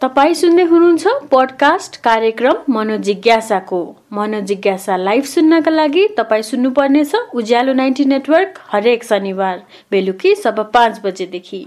तपाईँ सुन्दै हुनुहुन्छ पोडकास्ट कार्यक्रम मनोजिज्ञासाको। मनोजिज्ञासा लाइभ सुन्नका लागि तपाईँ सुन्नुपर्नेछ उज्यालो नाइन्टी नेटवर्क हरेक शनिबार बेलुकी सब पाँच बजेदेखि।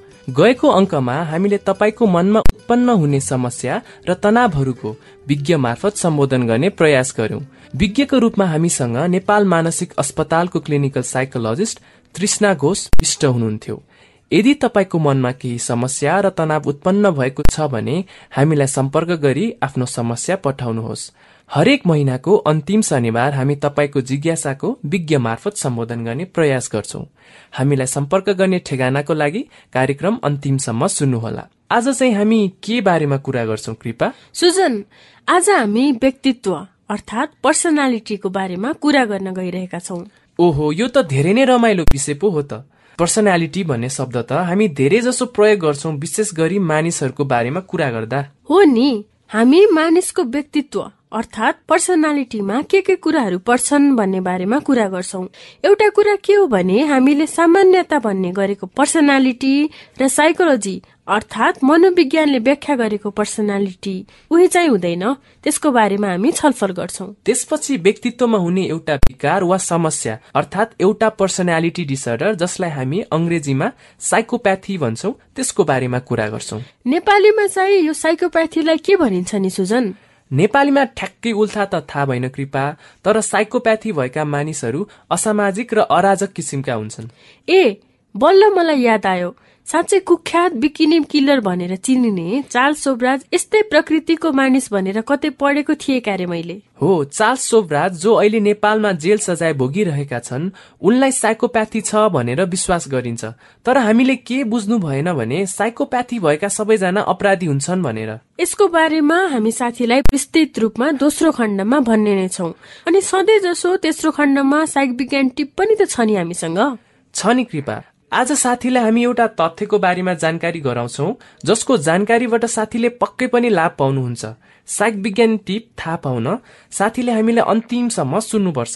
गएको अङ्कमा हामीले तपाईँको मनमा उत्पन्न हुने समस्या र तनावहरूको विज्ञ मार्फत सम्बोधन गर्ने प्रयास गर्यौं विज्ञको रूपमा हामीसँग नेपाल मानसिक अस्पतालको क्लिनिकल साइकोलोजिस्ट तृष्णा घोष इष्ट हुनुहुन्थ्यो। यदि तपाईँको मनमा केही समस्या र तनाव उत्पन्न भएको छ भने हामीलाई सम्पर्क गरी आफ्नो समस्या पठाउनुहोस्। हरेक महिनाको अन्तिम शनिबार हामी तपाईँको जिज्ञासाको विज्ञ मार्फत सम्बोधन गर्ने प्रयास गर्छौं। हामीलाई सम्पर्क गर्ने ठेगानाको लागि कार्यक्रम अन्तिमसम्म सुन्नुहोला। आज चाहिँ हामी के बारेमा कुरा गर्छौं कृपा? सुजन आज हामी व्यक्तित्व अर्थात् पर्सनालिटीको बारेमा कुरा गर्न गइरहेका छौँ। ओहो यो त धेरै नै रमाइलो विषय पो हो त। पर्सनालिटी भन्ने शब्द त हामी धेरै जसो प्रयोग गर्छौं विशेष गरी मानिसहरूको बारेमा कुरा गर्दा। हो नि हामी मानिसको व्यक्तित्व अर्थात् पर्सनालिटीमा के के कुराहरू पर्छन् भन्ने बारेमा कुरा गर्छौ। एउटा कुरा के हो भने हामीले सामान्यता भन्ने गरेको पर्सनालिटी र साइकोलोजी अर्थात् मनोविज्ञानले व्याख्या गरेको पर्सनालिटी उही चाहिँ हुँदैन। त्यसको बारेमा हामी छलफल गर्छौ। त्यसपछि व्यक्तित्वमा हुने एउटा विकार वा समस्या अर्थात् एउटा पर्सनालिटी डिसअर्डर जसलाई हामी अङ्ग्रेजीमा साइकोप्याथी भन्छौ त्यसको बारेमा कुरा गर्छौ। नेपालीमा चाहिँ यो साइकोप्याथीलाई के भनिन्छ नि सुजन? नेपालीमा ठ्याक्कै उल्था त थाहा भएन कृपा तर साइकोप्याथी भएका मानिसहरू असामाजिक र अराजक किसिमका हुन्छन्। ए बल्ल मलाई याद आयो। साँच्चै कुख्यात बिकिने किलर भनेर चिनिने चार्ल्स सोबराज यस्तै प्रकृतिको मानिस भनेर कतै पढेको थिए क्यारे मैले? हो चार्ल्स सोबराज जो अहिले नेपालमा जेल सजाय भोगिरहेका छन् उनलाई साइकोप्याथी छ भनेर विश्वास गरिन्छ। तर हामीले के बुझ्नु भएन भने साइकोप्याथी भएका सबैजना अपराधी हुन्छन् भनेर। यसको बारेमा हामी साथीलाई विस्तृत रूपमा दोस्रो खण्डमा भन्ने नै छौ। अनि सधैँ जसो तेस्रो खण्डमा साइक विज्ञान टिप पनि त छ नि हामीसँग? छ नि कृपा। आज साथीलाई हामी एउटा तथ्यको बारेमा जानकारी गराउँछौ जसको जानकारीबाट साथीले पक्कै पनि लाभ पाउनुहुन्छ। साइक विज्ञान टिप थाहा पाउन साथीले हामीले अन्तिमसम्म सुन्नुपर्छ।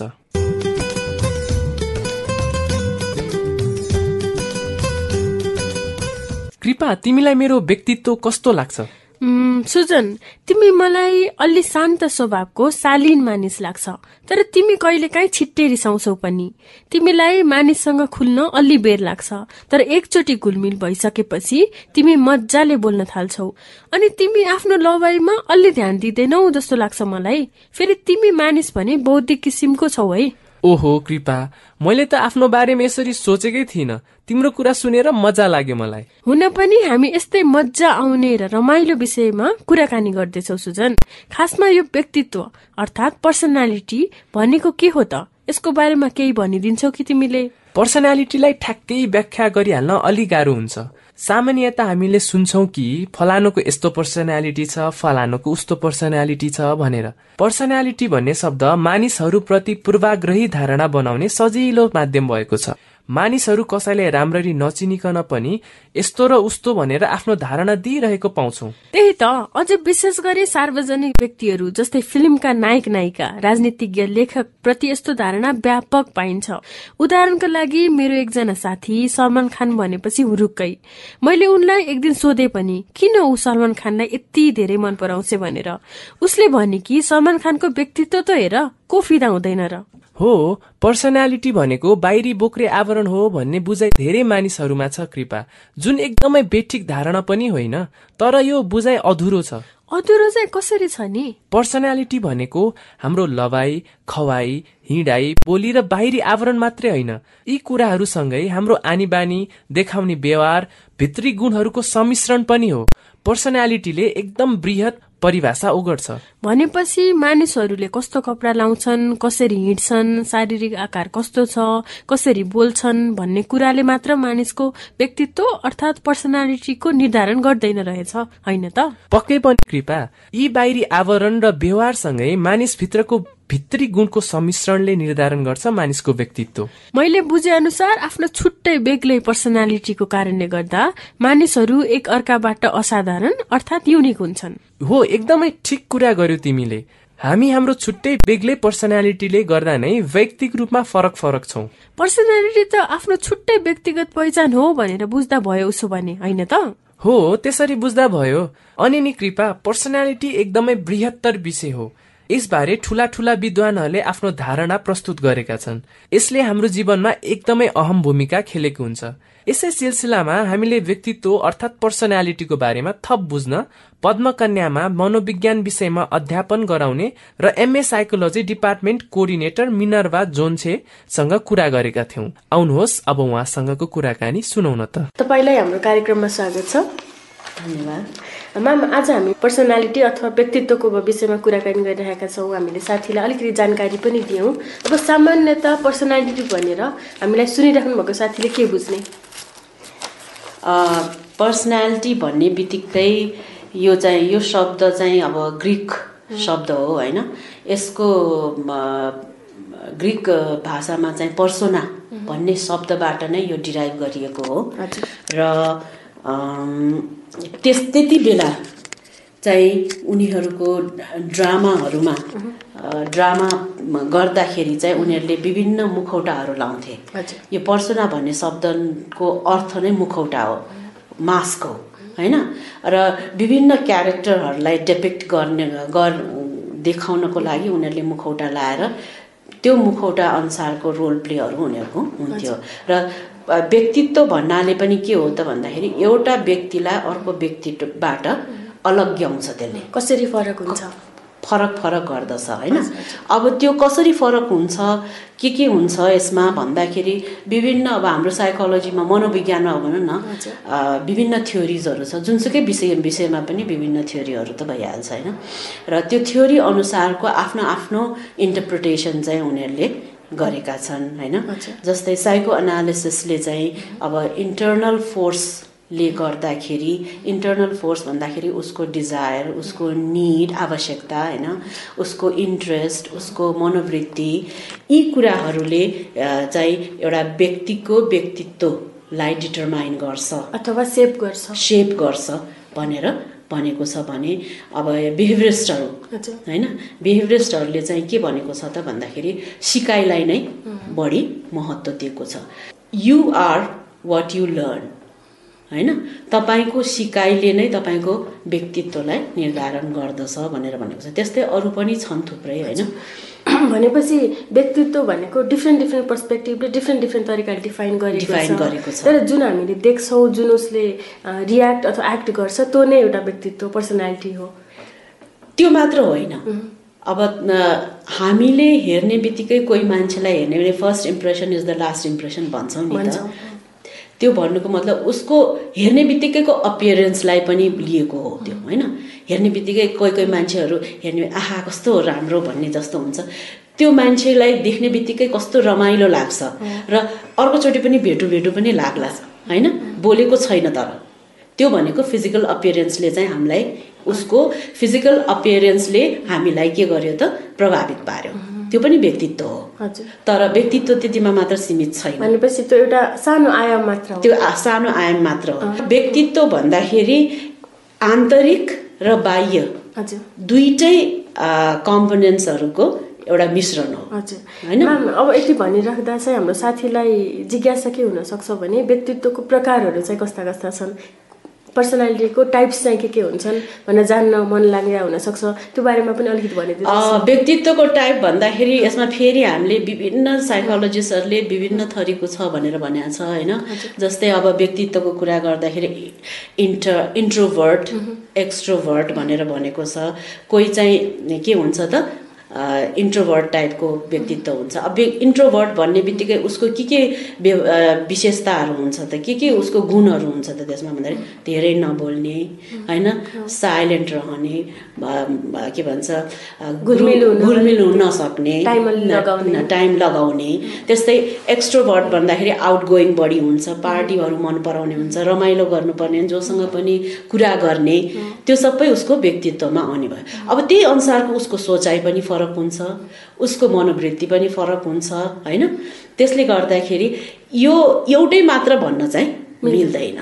कृपा तिमीलाई मेरो व्यक्तित्व कस्तो लाग्छ? सुजन तिमी मलाई अलि शान्त स्वभावको शालीन मानिस लाग्छ तर तिमी कहिले काहीँ छिट्टै रिसाउँछौ पनि। तिमीलाई मानिससँग खुल्न अलि बेर लाग्छ तर एकचोटि घुलमिल भइसकेपछि तिमी मजाले बोल्न थाल्छौ। अनि तिमी आफ्नो लवाईमा अलि ध्यान दिँदैनौ जस्तो लाग्छ मलाई फेरि तिमी मानिस भने बौद्धिक किसिमको छौ है। ओहो कृपा। मैले त आफ्नो बारेमा यसरी सोचेकै थिइनँ। तिम्रो कुरा सुनेर मजा लाग्यो मलाई। हुन पनि हामी यस्तै मजा आउने र रमाइलो विषयमा कुराकानी गर्दैछौ सुजन। खासमा यो व्यक्तित्व अर्थात् पर्सनालिटी भनेको के हो त? यसको बारेमा केही भनिदिन्छौ कि तिमीले? पर्सनालिटीलाई ठ्याक्कै व्याख्या गरिहाल्न अलि गाह्रो हुन्छ। सामान्यत हामीले सुन्छौ कि फलानुको यस्तो पर्सनालिटी छ फलानुको उस्तो पर्सनालिटी छ भनेर। पर्सनालिटी भन्ने शब्द मानिसहरूप्रति पूर्वाग्रही धारणा बनाउने सजिलो माध्यम भएको छ। मानिसहरू कसैलाई राम्ररी नचिनिकन पनि यस्तो र उस्तो भनेर आफ्नो धारणा दिइरहेको पाउँछौ। त्यही त अझ विशेष गरी सार्वजनिक व्यक्तिहरू जस्तै फिल्मका नायक नायिका राजनीतिज्ञ लेखक प्रति यस्तो धारणा व्यापक पाइन्छ। उदाहरणको लागि मेरो एकजना साथी सलमान खान भनेपछि हुरुक्कै। मैले उनलाई एक दिन सोधे पनि किन ऊ सलमान खानलाई यति धेरै मन पराउँछ भनेर। उसले भने कि सलमान खानको व्यक्तित्व त हेर को फिदा हुँदैन र। हो पर्सनालिटी भनेको बाहिरी बोक्रे आवरण हो भन्ने बुझाइ धेरै मानिसहरूमा छ कृपा जुन एकदमै बेठिक धारणा पनि होइन तर यो बुझाइ अधुरो छ। अधुरो चाहिँ कसरी छ नि? पर्सनालिटी भनेको हाम्रो लवाई खवाई हिँडाई बोली र बाहिरी आवरण मात्रै होइन। यी कुराहरूसँगै हाम्रो आनी बानी देखाउने व्यवहार भित्री गुणहरूको सम्मिश्रण पनि हो। पर्सनालिटीले एकदम बृहत परिभाषा ओगट्छ भनेपछि मानिसहरूले कस्तो कपडा लाउँछन् कसरी हिँड्छन् शारीरिक आकार कस्तो छ कसरी बोल्छन् भन्ने कुराले मात्र मानिसको व्यक्तित्व अर्थात् पर्सनालिटीको निर्धारण गर्दैन रहेछ होइन त? पक्कै पनि कृपा। यी बाहिरी आवरण र व्यवहारसँगै मानिसभित्रको भित्री गुणको सम्मिश्रणले निर्धारण गर्छ मानिसको व्यक्तित्व। मैले बुझे अनुसार आफ्नो छुट्टै बेग्लै पर्सनालिटीको कारणले गर्दा मानिसहरू एक अर्काबाट असाधारण अर्थात् युनिक हुन्छन्। हो एकदमै ठिक कुरा गर्यो तिमीले। हामी हाम्रो छुट्टै बेग्लै पर्सनालिटीले गर्दा नै व्यक्तिक रूपमा फरक फरक छौँ। पर्सनालिटी त आफ्नो छुट्टै व्यक्तिगत पहिचान हो भनेर बुझ्दा भयो उसो भने होइन त? हो त्यसरी बुझ्दा भयो। अनि नि कृपा पर्सनालिटी एकदमै बृहत्तर विषय हो। यसबारे ठूला ठूला विद्वानहरूले आफ्नो धारणा प्रस्तुत गरेका छन्। यसले हाम्रो जीवनमा एकदमै अहम भूमिका खेलेको हुन्छ। यसै सिलसिलामा हामीले व्यक्तित्व अर्थात् पर्सनालिटीको बारेमा थप बुझ्न पद्मकन्यामा मनोविज्ञान विषयमा अध्यापन गराउने र MA psychology department coordinator Minerva जोन्छेसँग कुरा गरेका थियौं। आउनुहोस् अब उहाँसँगको कुराकानी सुनौ न त। तपाईँलाई हाम्रो कार्यक्रममा स्वागत छ। धन्यवाद। म्याम आज हामी पर्सनालिटी अथवा व्यक्तित्वको विषयमा कुराकानी गरिरहेका छौँ। हामीले साथीलाई अलिकति जानकारी पनि दियौँ। अब सामान्यत पर्सनालिटी भनेर हामीलाई सुनिराख्नु भएको साथीले के बुझ्ने? पर्सनालिटी भन्ने बित्तिकै यो चाहिँ यो शब्द चाहिँ अब ग्रिक शब्द हो होइन? यसको ग्रिक भाषामा चाहिँ पर्सोना भन्ने शब्दबाट नै यो डिराइभ गरिएको हो। र त्यस त्यति बेला चाहिँ उनीहरूको ड्रामाहरूमा ड्रामा गर्दाखेरि चाहिँ उनीहरूले विभिन्न मुखौटाहरू लाउँथे। यो पर्सुना भन्ने शब्दको अर्थ नै मुखौटा हो मास्क हो होइन? र विभिन्न क्यारेक्टरहरूलाई डेपिक्ट गर्ने गर देखाउनको लागि उनीहरूले मुखौटा लाएर त्यो मुखौटा अनुसारको रोल प्लेहरू उनीहरूको हुन्थ्यो। र व्यक्तित्व भन्नाले पनि के हो त भन्दाखेरि एउटा व्यक्तिलाई अर्को व्यक्तिबाट अलग्ग्याउँछ त्यसले। कसरी फरक हुन्छ? फरक फरक गर्दछ होइन? अब त्यो कसरी फरक हुन्छ के के हुन्छ यसमा भन्दाखेरि विभिन्न अब हाम्रो साइकोलोजीमा मनोविज्ञानमा भनौँ न विभिन्न थ्योरिजहरू छ जुनसुकै विषय विषयमा पनि विभिन्न थ्योरीहरू त भइहाल्छ होइन? र त्यो थ्योरी अनुसारको आफ्नो आफ्नो इन्टरप्रिटेसन चाहिँ उनीहरूले गरेका छन् होइन? जस्तै साइको एनालिसिसले चाहिँ अब इन्टर्नल फोर्सले गर्दाखेरि इन्टर्नल फोर्स भन्दाखेरि उसको डिजायर उसको निड आवश्यकता होइन? उसको इन्ट्रेस्ट उसको मनोवृत्ति यी कुराहरूले चाहिँ एउटा व्यक्तिको व्यक्तित्वलाई डिटरमाइन गर्छ। अथवा सेप गर्छ। सेप गर्छ भनेर भनेको छ भने अब बिहेभियरिस्टहरू होइन? बिहेभियरिस्टहरूले चाहिँ के भनेको छ त भन्दाखेरि सिकाइलाई नै बढी महत्त्व दिएको छ। You are what you learn होइन? तपाईँको सिकाइले नै तपाईँको व्यक्तित्वलाई निर्धारण गर्दछ भनेर भनेको छ। त्यस्तै अरू पनि छन् थुप्रै होइन? भनेपछि व्यक्तित्व भनेको डिफ्रेन्ट डिफ्रेन्ट पर्सपेक्टिभले डिफ्रेन्ट डिफ्रेन्ट तरिकाले डिफाइन गरेको छ। तर जुन हामीले देख्छौँ जुन उसले रियाक्ट अथवा एक्ट गर्छ त्यो नै एउटा व्यक्तित्व पर्सनालिटी हो। त्यो मात्र होइन। अब हामीले हेर्ने बित्तिकै कोही मान्छेलाई हेर्ने भने first impression is the last impression भन्छौँ नि त। त्यो भन्नुको मतलब उसको हेर्ने बित्तिकैको अपियरेन्सलाई पनि लिएको हो त्यो होइन? हेर्ने बित्तिकै कोही कोही मान्छेहरू हेर्ने आहा कस्तो राम्रो भन्ने जस्तो हुन्छ। त्यो मान्छेलाई देख्ने बित्तिकै कस्तो रमाइलो लाग्छ र अर्कोचोटि पनि भेटु भेटु पनि लाग्ला होइन? बोलेको छैन तर। त्यो भनेको फिजिकल अपियरेन्सले चाहिँ हामीलाई उसको फिजिकल अपियरेन्सले हामीलाई के गर्यो त प्रभावित पार्यो। त्यो पनि व्यक्तित्व हो। तर व्यक्तित्व त्यतिमा मात्र सीमित छैन। भनेपछि त्यो एउटा सानो आयाम मात्र त्यो सानो आयाम मात्र हो। व्यक्तित्व भन्दाखेरि आन्तरिक र बाह्य दुइटै कम्पोनेन्ट्सहरूको एउटा मिश्रण हो। होइन? अब यति भनिराख्दा चाहिँ हाम्रो साथीलाई जिज्ञासा के हुनसक्छ भने व्यक्तित्वको प्रकारहरू चाहिँ कस्ता कस्ता छन्? पर्सनालिटीको टाइप्स चाहिँ के के हुन्छन् भनेर जान्न मन लागेर हुनसक्छ? त्यो बारेमा पनि अलिकति भनिदिनु व्यक्तित्वको टाइप भन्दाखेरि यसमा फेरि हामीले विभिन्न साइकोलोजिस्टहरूले विभिन्न थरीको छ भनेर भनेको छ होइन? जस्तै अब व्यक्तित्वको कुरा गर्दाखेरि इन्टर इन्ट्रोभर्ट एक्सट्रोभर्ट भनेर भनेको छ। कोही चाहिँ के हुन्छ त? इन्ट्रोभर्ट टाइपको व्यक्तित्व हुन्छ। अब इन्ट्रोभर्ट भन्ने बित्तिकै उसको के के विशेषताहरू हुन्छ त? के के उसको गुणहरू हुन्छ त त्यसमा भन्दाखेरि धेरै नबोल्ने होइन? साइलेन्ट रहने के भन्छ? घुलमिल हुन- नसक्ने टाइम लगाउने। त्यस्तै एक्सट्रोभर्ट भन्दाखेरि आउट गोइङ बढी हुन्छ पार्टीहरू मन पराउने हुन्छ रमाइलो गर्नुपर्ने जोसँग पनि कुरा गर्ने। त्यो सबै उसको व्यक्तित्वमा आउने भयो। अब त्यही अनुसारको उसको सोचाइ पनि फरक हुन्छ उसको मनोवृत्ति पनि फरक हुन्छ होइन? त्यसले गर्दाखेरि यो एउटै मात्र भन्न चाहिँ मिल्दैन।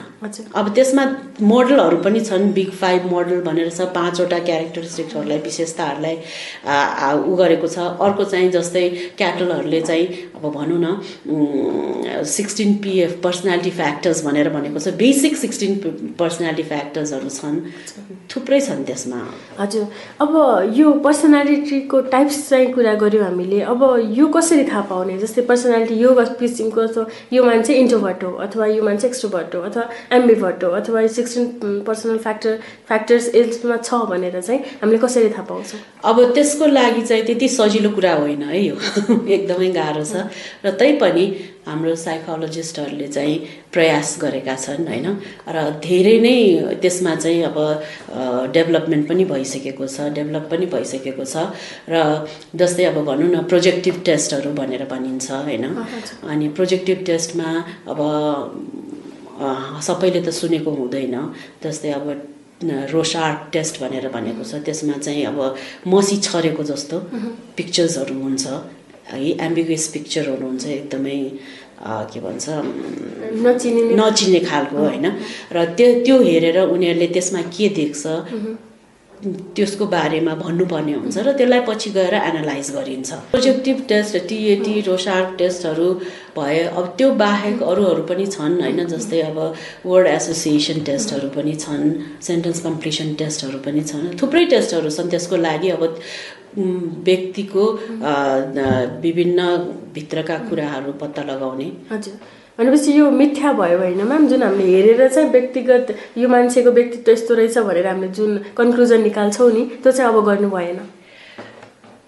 अब त्यसमा मोडलहरू पनि छन् बिग फाइभ मोडल भनेर छ पाँचवटा क्यारेक्टरिस्टिक्सहरूलाई विशेषताहरूलाई उ गरेको छ। अर्को चाहिँ जस्तै क्याटलहरूले चाहिँ अब भनौँ न सिक्सटिन पिएफ पर्सनालिटी फ्याक्टर्स भनेर भनेको छ। बेसिक सिक्सटिन पर्सनालिटी फ्याक्टर्सहरू छन्। थुप्रै छन् त्यसमा। हजुर। अब यो पर्सनालिटीको टाइप्स चाहिँ कुरा गऱ्यौँ हामीले। अब यो कसरी थाहा पाउने? जस्तै पर्सनालिटी यो किसिमको यो मान्छे इन्ट्रोभर्ट हो अथवा यो मान्छे एक्सट्रोभर्ट हो अथवा एम्बिभर्ट हो अथवा सिक्सटिन पर्सनल फ्याक्टर फ्याक्टर्स यसमा छ भनेर चाहिँ हामीले कसरी थाहा पाउँछौँ? अब त्यसको लागि चाहिँ त्यति सजिलो कुरा होइन है यो। एकदमै गाह्रो छ। र तैपनि हाम्रो साइकोलोजिस्टहरूले चाहिँ प्रयास गरेका छन् होइन? र धेरै नै त्यसमा चाहिँ अब डेभलपमेन्ट पनि भइसकेको छ डेभलप पनि भइसकेको छ। र जस्तै अब भनौँ न प्रोजेक्टिभ टेस्टहरू भनेर भनिन्छ होइन? अनि प्रोजेक्टिभ टेस्टमा अब सबैले त सुनेको हुँदैन। जस्तै अब रोसार्क टेस्ट भनेर भनेको छ। त्यसमा चाहिँ अब मसी छरेको जस्तो पिक्चर्सहरू हुन्छ। है एम्बिगुस पिक्चरहरू हुन्छ एकदमै के भन्छ उम्, नचिनिने नचिन्ने खालको होइन। र त्यो त्यो हेरेर उनीहरूले त्यसमा के देख्छ। त्यसको बारेमा भन्नुपर्ने हुन्छ र त्यसलाई पछि गएर एनालाइज गरिन्छ। प्रोजेक्टिभ टेस्ट टिएटी रोसार्क टेस्टहरू भए अब त्यो बाहेक अरूहरू पनि छन् होइन? जस्तै अब वर्ड एसोसिएसन टेस्टहरू पनि छन् सेन्टेन्स कम्प्लिसन टेस्टहरू पनि छन्। थुप्रै टेस्टहरू छन् त्यसको लागि अब व्यक्तिको विभिन्न भित्रका कुराहरू पत्ता लगाउने। हजुर। भनेपछि यो मिथ्या भयो होइन म्याम जुन हामीले हेरेर चाहिँ व्यक्तिगत यो मान्छेको व्यक्तित्व यस्तो रहेछ भनेर हामीले जुन कन्क्लुजन निकाल्छौँ नि त्यो चाहिँ अब गर्नु भएन।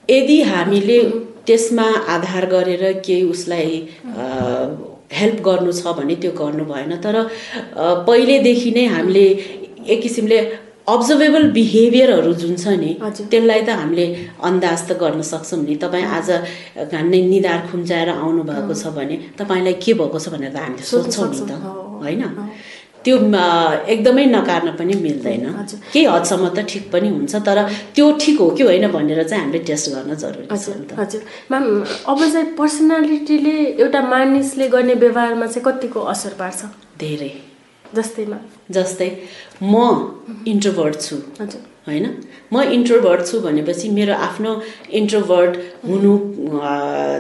यदि हामीले त्यसमा आधार गरेर केही उसलाई हेल्प गर्नु छ भने त्यो गर्नु भएन। तर पहिलेदेखि नै हामीले एक किसिमले अब्जर्भेबल बिहेभियरहरू जुन छ नि। त्यसलाई त हामीले अन्दाज त गर्न सक्छौँ नि। तपाईँ आज नै निधार खुम्चाएर आउनु भएको छ भने तपाईँलाई के भएको छ भनेर त हामीले सोध्छौँ नि त। होइन? त्यो एकदमै नकार्न पनि मिल्दैन। केही हदसम्म त ठिक पनि हुन्छ तर त्यो ठिक हो कि होइन भनेर चाहिँ हामीले टेस्ट गर्न जरुरी छ हजुर नि त। हजुर। म्याम अब चाहिँ पर्सनालिटीले एउटा मानिसले गर्ने व्यवहारमा चाहिँ कतिको असर पार्छ? धेरै। जस्तैमा। जस्तै म इन्ट्रोभर्ट छु। होइन? म इन्ट्रोभर्ट छु भनेपछि मेरो आफ्नो इन्ट्रोभर्ट हुनु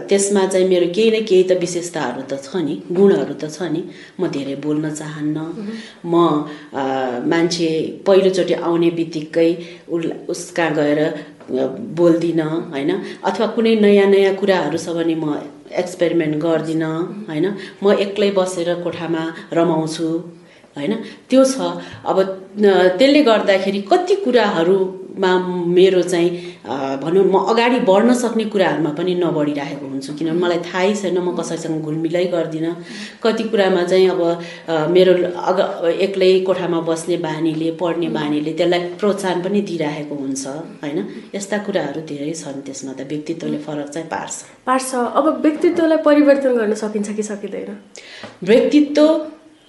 त्यसमा चाहिँ मेरो केही न केही त विशेषताहरू त छ नि गुणहरू त छ नि। म धेरै बोल्न चाहन्न। म मान्छे पहिलोचोटि आउने बित्तिकै उसलाई उस कहाँ गएर बोल्दिनँ होइन? अथवा कुनै नयाँ नयाँ कुराहरू छ भने म एक्सपेरिमेन्ट गर्दिनँ होइन? म एक्लै बसेर कोठामा रमाउँछु। होइन? त्यो छ। अब त्यसले गर्दाखेरि कति कुराहरूमा मेरो चाहिँ भनौँ म अगाडि बढ्न सक्ने कुराहरूमा पनि नबढिरहेको हुन्छु। किनभने मलाई थाहै छैन म कसैसँग घुलमिलै गर्दिनँ। कति कुरामा चाहिँ अब मेरो अग एक्लै कोठामा बस्ने बानीले पढ्ने बानीले त्यसलाई प्रोत्साहन पनि दिइरहेको हुन्छ होइन? यस्ता कुराहरू धेरै छन् त्यसमा त। व्यक्तित्वले फरक चाहिँ पार्छ। पार्छ। अब व्यक्तित्वलाई परिवर्तन गर्न सकिन्छ कि सकिँदैन? व्यक्तित्व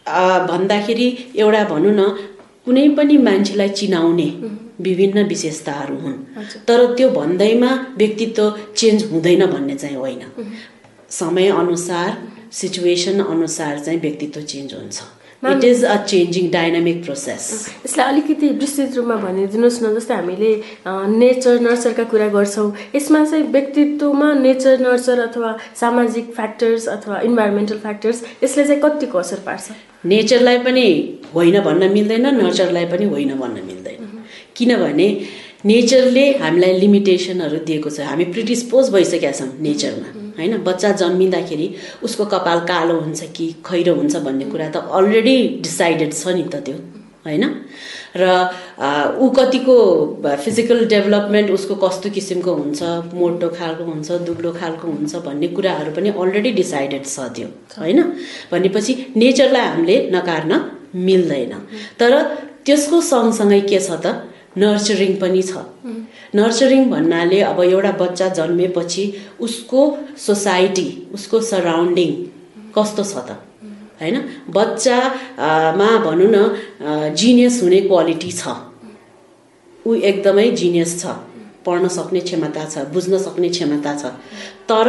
भन्दाखेरि एउटा भनौँ न कुनै पनि मान्छेलाई चिनाउने विभिन्न विशेषताहरू हुन्। तर त्यो भन्दैमा व्यक्तित्व चेन्ज हुँदैन भन्ने चाहिँ होइन। समय अनुसार सिचुएसन अनुसार चाहिँ व्यक्तित्व चेन्ज हुन्छ। It is a changing dynamic process यसलाई अलिकति विस्तृत रूपमा भनिदिनुहोस् न जस्तै हामीले नेचर नर्चरका कुरा गर्छौँ। यसमा चाहिँ व्यक्तित्वमा नेचर नर्चर अथवा सामाजिक फ्याक्टर्स अथवा इन्भाइरोमेन्टल फ्याक्टर्स यसले चाहिँ कतिको असर पार्छ? नेचरलाई पनि होइन भन्न मिल्दैन नर्चरलाई पनि होइन भन्न मिल्दैन। किनभने नेचरले हामीलाई लिमिटेसनहरू दिएको छ। हामी प्रिटिस्पोज भइसकेका छौँ नेचरमा होइन? बच्चा जन्मिँदाखेरि उसको कपाल कालो हुन्छ कि खैरो हुन्छ भन्ने कुरा त अलरेडी डिसाइडेड छ नि त त्यो होइन? र ऊ कतिको फिजिकल डेभलपमेन्ट उसको कस्तो किसिमको हुन्छ मोटो खालको हुन्छ दुब्लो खालको हुन्छ भन्ने कुराहरू पनि अलरेडी डिसाइडेड छ त्यो होइन? भनेपछि नेचरलाई हामीले नकार्न मिल्दैन। तर त्यसको सँगसँगै के छ त? नर्चरिङ पनि छ। नर्चरिङ भन्नाले अब एउटा बच्चा जन्मेपछि उसको सोसाइटी उसको सराउन्डिङ कस्तो छ त? होइन? बच्चामा भनौँ न जिनियस हुने क्वालिटी छ। ऊ एकदमै जिनियस छ। पढ्न सक्ने क्षमता छ बुझ्न सक्ने क्षमता छ। तर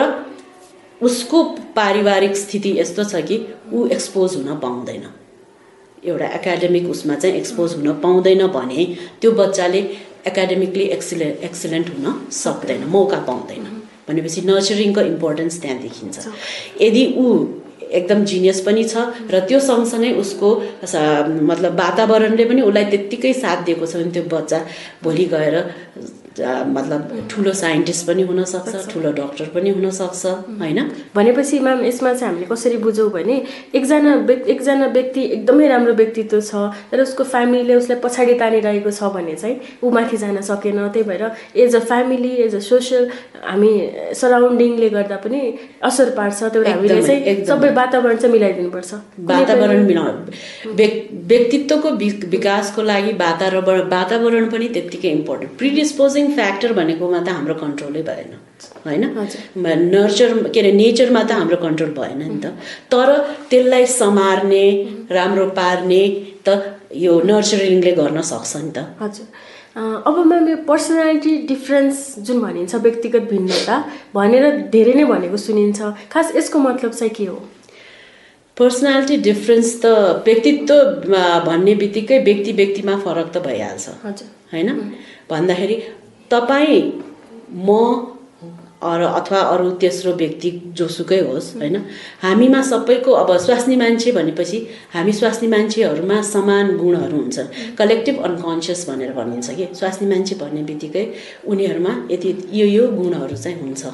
उसको पारिवारिक स्थिति यस्तो छ कि ऊ एक्सपोज हुन पाउँदैन। एउटा एकाडेमिक उसमा चाहिँ एक्सपोज हुन पाउँदैन भने त्यो बच्चाले एकाडेमिकली एक्सिले एक्सिलेन्ट हुन सक्दैन मौका पाउँदैन। भनेपछि नर्चरिङको इम्पोर्टेन्स त्यहाँ देखिन्छ। यदि ऊ एकदम जिनियस पनि छ र त्यो सँगसँगै उसको मतलब वातावरणले पनि उसलाई त्यत्तिकै साथ दिएको छ भने त्यो बच्चा भोलि गएर मतलब ठुलो साइन्टिस्ट पनि हुनसक्छ ठुलो डक्टर पनि हुनसक्छ होइन? भनेपछि म्याम यसमा चाहिँ हामीले कसरी बुझौँ भने एकजना एकजना व्यक्ति एकदमै राम्रो व्यक्तित्व छ तर उसको फ्यामिलीले उसलाई पछाडि तानिरहेको छ भने चाहिँ ऊ माथि जान सकेन। त्यही भएर as a family as a social हामी सराउन्डिङले गर्दा पनि असर पार्छ त्यो हामीले चाहिँ सबै वातावरण चाहिँ मिलाइदिनुपर्छ। वातावरण मिला व्यक्तित्वको विकासको लागि वातावरण वातावरण पनि त्यत्तिकै इम्पोर्टेन्ट प्रिडिस्पोजिङ फ्याक्टर भनेकोमा त हाम्रो कन्ट्रोलै भएन। होइन? नर्चर के अरे नेचरमा त हाम्रो कन्ट्रोल भएन नि त। तर त्यसलाई समार्ने राम्रो पार्ने त यो नर्चरिङले गर्न सक्छ नि त। हजुर। अब म्याम यो पर्सनालिटी डिफ्रेन्स जुन भनिन्छ व्यक्तिगत भिन्नता भनेर धेरै नै भनेको सुनिन्छ। खास यसको मतलब चाहिँ के हो? पर्सनालिटी डिफ्रेन्स त व्यक्तित्व भन्ने बित्तिकै व्यक्ति व्यक्तिमा फरक त भइहाल्छ। होइन? भन्दाखेरि तपाईँ म अथवा अरू तेस्रो व्यक्ति जोसुकै होस् होइन? हामीमा सबैको अब स्वास्नी मान्छे भनेपछि हामी स्वास्नी मान्छेहरूमा समान गुणहरू हुन्छ कलेक्टिभ अनकन्सियस भनेर भनिन्छ कि? स्वास्नी मान्छे भन्ने बित्तिकै उनीहरूमा यति यो यो गुणहरू चाहिँ हुन्छ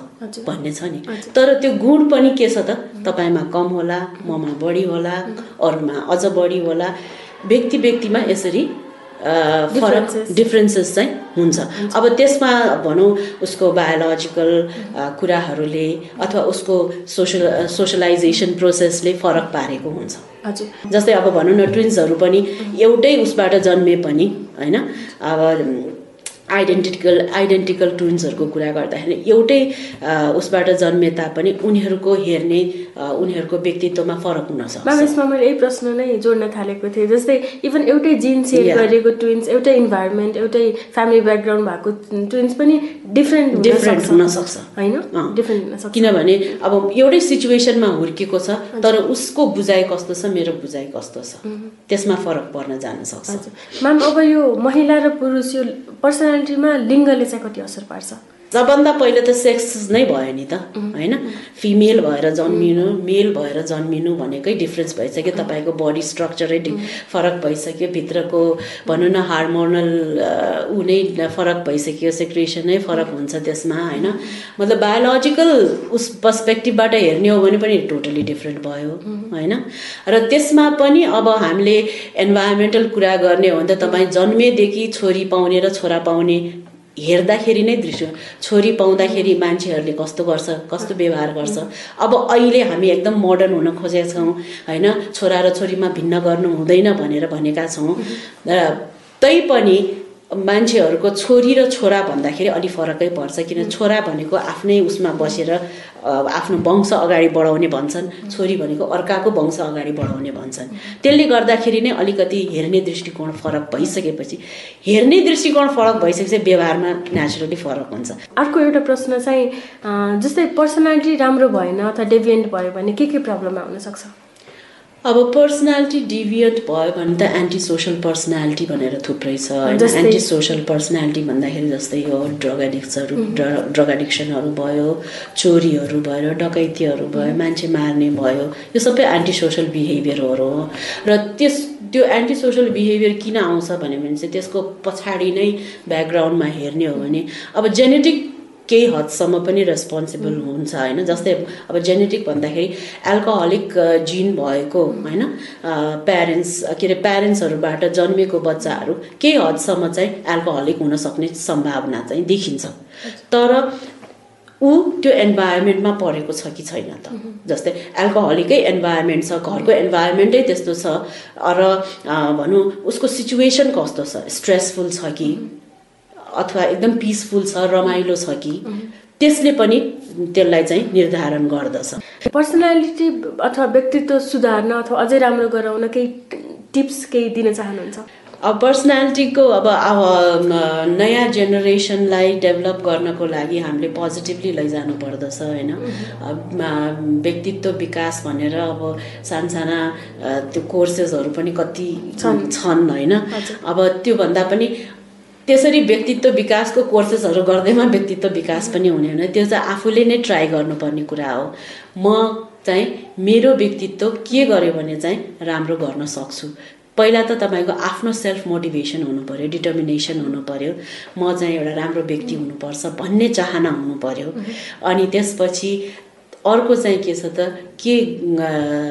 भन्ने छ नि। तर त्यो गुण पनि के छ त? तपाईँमा कम होला ममा बढी होला अरूमा अझ बढी होला। व्यक्ति व्यक्तिमा यसरी फरक डिफ्रेन्सेस चाहिँ हुन्छ। अब त्यसमा भनौँ उसको बायोलोजिकल कुराहरूले अथवा उसको सोसल सोसलाइजेसन प्रोसेसले फरक पारेको हुन्छ। जस्तै अब भनौँ न ट्विन्सहरू पनि एउटै उसबाट जन्मे पनि होइन? अब आइडेन्टिकल आइडेन्टिकल ट्विन्सहरूको कुरा गर्दाखेरि एउटै उसबाट जन्मे तापनि उनीहरूको हेर्ने उनीहरूको व्यक्तित्वमा फरक हुनसक्छ यसमा मैले यही प्रश्न नै जोड्न थालेको थिएँ जस्तै इभन एउटै जिन सेयर गरेको ट्विन्स एउटै इन्भाइरोमेन्ट एउटै फ्यामिली ब्याकग्राउन्ड भएको ट्विन्स पनि डिफ्रेन्ट डिफ्रेन्ट हुनसक्छ होइन? डिफ्रेन्ट हुनसक्छ किनभने अब एउटै सिचुएसनमा हुर्केको छ तर उसको बुझाइ कस्तो छ मेरो बुझाइ कस्तो छ त्यसमा फरक पर्न जान सक्छ। म्याम अब यो महिला र पुरुष यो पर्सनालिटीमा लिङ्गले चाहिँ कति असर पार्छ। सबभन्दा पहिले त सेक्स नै भयो नि त होइन? फिमेल भएर जन्मिनु मेल भएर जन्मिनु भनेकै डिफ्रेन्स भइसक्यो तपाईँको बडी स्ट्रक्चरै फरक भइसक्यो भित्रको भनौँ न हार्मोनल ऊ नै फरक भइसक्यो सेक्रेसनै फरक हुन्छ त्यसमा होइन? मतलब बायोलोजिकल उस पर्सपेक्टिभबाट हेर्ने हो भने पनि टोटली डिफ्रेन्ट भयो होइन? र त्यसमा पनि अब हामीले इन्भाइरोमेन्टल कुरा गर्ने हो भने त तपाईँ जन्मेदेखि छोरी पाउने र छोरा पाउने हेर्दाखेरि नै दृश्य छोरी पाउँदाखेरि मान्छेहरूले कस्तो गर्छ कस्तो व्यवहार गर्छ। अब अहिले हामी एकदम मोडर्न हुन खोजेका छौँ होइन? छोरा र छोरीमा भिन्न गर्नु हुँदैन भनेर भनेका छौँ। र तैपनि मान्छेहरूको छोरी र छोरा भन्दाखेरि अलिक फरकै पर्छ किन छोरा भनेको आफ्नै उसमा बसेर आफ्नो वंश अगाडि बढाउने भन्छन् छोरी भनेको अर्काको वंश अगाडि बढाउने भन्छन्। त्यसले गर्दाखेरि नै अलिकति हेर्ने दृष्टिकोण फरक भइसकेपछि हेर्ने दृष्टिकोण फरक भइसकेपछि व्यवहारमा नेचुरली फरक हुन्छ। अर्को एउटा प्रश्न चाहिँ जस्तै पर्सनालिटी राम्रो भएन अथवा डेभिएन्ट भयो भने के के प्रब्लम आउन सक्छ? अब पर्सनालिटी डिभिएट भयो भने त एन्टी सोसल पर्सनालिटी भनेर थुप्रै छ होइन? एन्टी सोसल पर्सनालिटी भन्दाखेरि जस्तै यो ड्रग एडिक्सहरू ड्रग एडिक्सनहरू भयो चोरीहरू भयो डकैतीहरू भयो मान्छे मार्ने भयो यो सबै एन्टी सोसल बिहेभियरहरू हो। र त्यस त्यो एन्टी सोसल बिहेभियर किन आउँछ भन्यो भने चाहिँ त्यसको पछाडि नै ब्याकग्राउन्डमा हेर्ने हो भने अब जेनेटिक केही हदसम्म पनि रेस्पोन्सिबल हुन्छ होइन? जस्तै अब जेनेटिक भन्दाखेरि एल्कोहलिक जिन भएको होइन? प्यारेन्ट्स के अरे प्यारेन्ट्सहरूबाट जन्मेको बच्चाहरू केही हदसम्म चाहिँ एल्कोहलिक हुन सक्ने सम्भावना चाहिँ देखिन्छ। तर ऊ त्यो इन्भाइरोमेन्टमा परेको छ कि छैन त? जस्तै एल्कोहलिकै इन्भाइरोमेन्ट छ घरको इन्भाइरोमेन्टै त्यस्तो छ र भनौँ उसको सिचुएसन कस्तो छ? स्ट्रेसफुल छ कि? अथवा एकदम पिसफुल छ रमाइलो छ कि त्यसले पनि त्यसलाई चाहिँ निर्धारण गर्दछ। पर्सनालिटी अथवा व्यक्तित्व सुधार्न अथवा अझै राम्रो गराउन केही टिप्स केही दिन चाहनुहुन्छ? अब पर्सनालिटीको अब नयाँ जेनेरेसनलाई डेभलप गर्नको लागि हामीले पोजिटिभली लैजानु पर्दछ होइन? व्यक्तित्व विकास भनेर अब सानसाना त्यो कोर्सेसहरू पनि कति छन्। होइन? अब त्योभन्दा पनि त्यसरी व्यक्तित्व विकासको कोर्सेसहरू गर्दैमा व्यक्तित्व विकास पनि हुने होइन। त्यो चाहिँ आफूले नै ट्राई गर्नुपर्ने कुरा हो। म चाहिँ मेरो व्यक्तित्व के गर्यो भने चाहिँ राम्रो गर्न सक्छु। पहिला त तपाईँको आफ्नो सेल्फ मोटिभेसन हुनु पऱ्यो डिटर्मिनेसन हुनु पऱ्यो म चाहिँ एउटा राम्रो व्यक्ति हुनुपर्छ भन्ने चाहना हुनु पऱ्यो अनि त्यसपछि अर्को चाहिँ के छ त के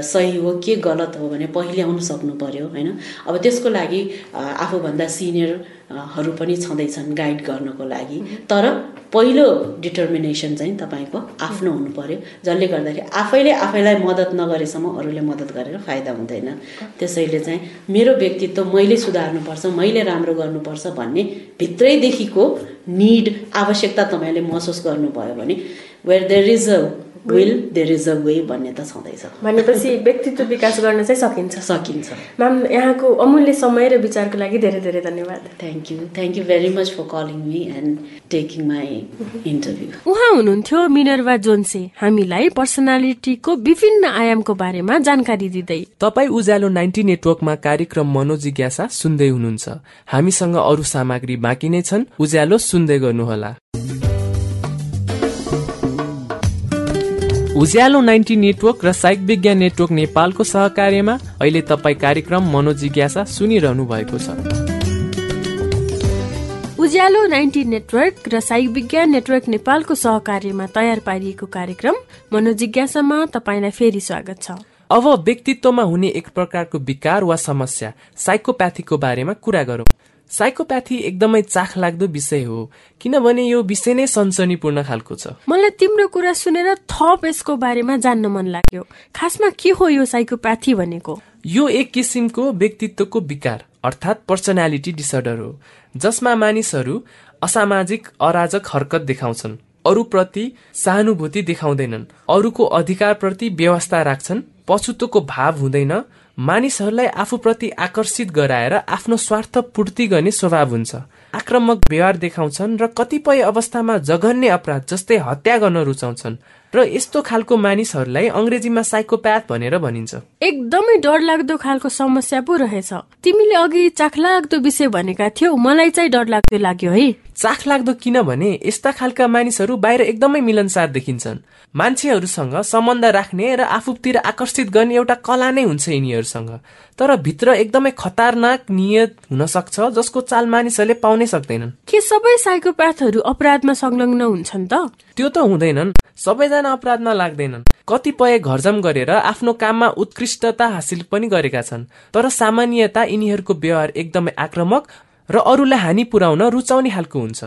सही हो के गलत हो भने पहिले आउनु सक्नु पर्यो होइन? अब त्यसको लागि आफूभन्दा सिनियरहरू पनि छँदैछन् गाइड गर्नको लागि। तर पहिलो डिटर्मिनेसन चाहिँ तपाईँको आफ्नो हुनु पर्यो जसले गर्दाखेरि आफैले आफैलाई मद्दत नगरेसम्म अरूले मद्दत गरेर फाइदा हुँदैन। त्यसैले चाहिँ मेरो व्यक्तित्व मैले सुधार्नुपर्छ मैले राम्रो गर्नुपर्छ भन्ने भित्रैदेखिको निड आवश्यकता तपाईँले महसुस गर्नुभयो भने where there is a will there is a way भन्ने त छँदैछ। भनेपछि व्यक्तित्व विकास गर्न चाहिँ सकिन्छ। सकिन्छ। म्याम यहाँको अमूल्य समय र विचारको लागि धेरै धेरै धन्यवाद। Thank you thank you very much for calling me and taking my interview उहाँ हुनुहुन्थ्यो मिनर्वा जोन्से। हामीलाई पर्सनालिटीको विभिन्न आयामको बारेमा जानकारी दिँदै। तपाईँ उज्यालो नाइन्टी नेटवर्कमा कार्यक्रम मनोजिज्ञासा सुन्दै हुनुहुन्छ। हामीसँग अरू सामग्री बाँकी नै छन्। उज्यालो सुन्दै गर्नुहोला। उज्यालो नाइन्टी नेटवर्क र साइक विज्ञान नेटवर्क नेपालको सहकार्यमा अहिले तपाईँ कार्यक्रम मनोजिज्ञासा सुनिरहनु भएको छ। उज्यालो नाइन्टी नेटवर्क र साइक विज्ञान नेटवर्क नेपालको सहकार्यमा तयार पारिएको कार्यक्रम मनोजिज्ञासामा तपाईँलाई फेरि स्वागत छ। अब व्यक्तित्वमा हुने एक प्रकारको विकार वा समस्या साइकोप्याथीको बारेमा कुरा गरौँ। साइकोप्याथी एकदमै चाख लाग्दो विषय हो किनभने यो विषय नै सनसनीपूर्ण खालको छ। मलाई तिम्रो कुरा सुनेर थप यसको बारेमा जान्न मन लाग्यो। खासमा के हो यो साइकोप्याथी भनेको? यो एक किसिमको व्यक्तित्वको विकार अर्थात् पर्सनालिटी डिसअर्डर हो जसमा मानिसहरू असामाजिक अराजक हरकत देखाउँछन् अरूप्रति सहानुभूति देखाउँदैनन् अरूको अधिकारप्रति व्यवस्था राख्छन् पछुतोको भाव हुँदैन मानिसहरूलाई आफूप्रति आकर्षित गराएर आफ्नो स्वार्थ पूर्ति गर्ने स्वभाव हुन्छ। आक्रमक व्यवहार देखाउँछन् र कतिपय अवस्थामा जघन्य अपराध जस्तै हत्या गर्न रुचाउँछन् र यस्तो खालको मानिसहरूलाई अङ्ग्रेजीमा साइकोप्याथ भनेर भनिन्छ। एकदमै डर लाग्दो खालको समस्या पो रहेछ। तिमीले अघि चाखलाग्दो विषय भनेका थियौ मलाई चाहिँ डर लाग्दो लाग्यो है। चाख लाग्दो किनभने यस्ता खालका मानिसहरू बाहिर एकदमै मिलनसार देखिन्छन्। मान्छेहरूसँग सम्बन्ध राख्ने र आफूतिर आकर्षित गर्ने एउटा कला नै हुन्छ यिनीहरूसँग। तर भित्र एकदमै खतरनाक नियत हुन सक्छ जसको चाल मानिसहरूले पाउनै सक्दैनन्। के सबै साइकोप्याथहरू अपराधमा संलग्न हुन्छन् त? त्यो त हुँदैनन्। सबैजना अपराधमा लाग्दैनन्। कतिपय घरजम गरेर आफ्नो काममा उत्कृष्टता हासिल पनि गरेका छन्। तर सामान्यता यिनीहरूको व्यवहार एकदमै आक्रमक र अरूलाई हानि पुर्याउन रुचाउने खालको हुन्छ।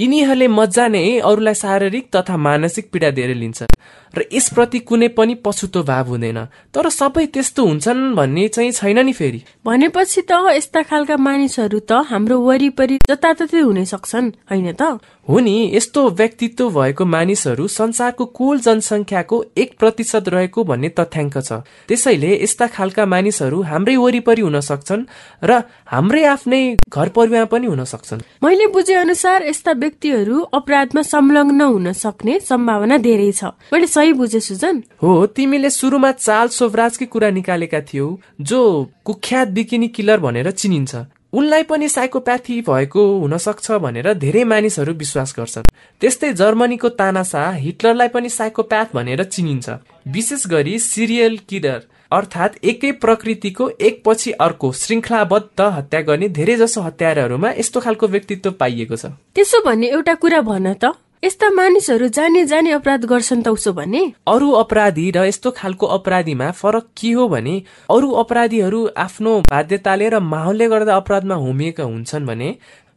यिनीहरूले मजा नै अरूलाई शारीरिक तथा मानसिक पीडा दिएर लिन्छन्। र यसप्रति कुनै पनि पछुतो भाव हुँदैन। तर सबै त्यस्तो हुन्छन् भन्ने चाहिँ छैन नि फेरि। भनेपछि त यस्ता खालका मानिसहरू त हाम्रो वरिपरि जताततै हुन सक्छन् होइन त? हो नि यस्तो व्यक्तित्व भएको मानिसहरू संसारको कुल जनसङ्ख्याको एक प्रतिशत रहेको भन्ने तथ्याङ्क छ। त्यसैले यस्ता खालका मानिसहरू हाम्रै वरिपरि हुन सक्छन् र हाम्रै आफ्नै घर परिवार पनि हुन सक्छन्। मैले बुझे अनुसार यस्ता व्यक्तिहरू अपराधमा संलग्न हुन सक्ने सम्भावना धेरै छ। मैले सही बुझे सुजन। हो तिमीले सुरुमा चाल सोभराजकै कुरा निकालेका थियौ जो कुख्यात बिकिनी किलर भनेर चिनिन्छ। उनलाई पनि साइकोप्याथी भएको हुन सक्छ भनेर धेरै मानिसहरू विश्वास गर्छन्। त्यस्तै जर्मनीको तानासा हिटलरलाई पनि साइकोप्याथ भनेर चिनिन्छ। विशेष गरी सिरियल किलर अर्थात् एकै प्रकृतिको एक पछि अर्को श्रृङ्खलाबद्ध हत्या गर्ने धेरै जसो हत्याराहरूमा यस्तो खालको व्यक्तित्व पाइएको छ। त्यसो भन्ने एउटा कुरा भन त। यस्ता मानिसहरू जाने जाने अपराध गर्छन् त उसो भने? अरू अपराधी र यस्तो खालको अपराधीमा फरक के हो भने अरू अपराधीहरू आफ्नो बाध्यताले र माहौलले गर्दा अपराधमा होमिएका हुन्छन् भने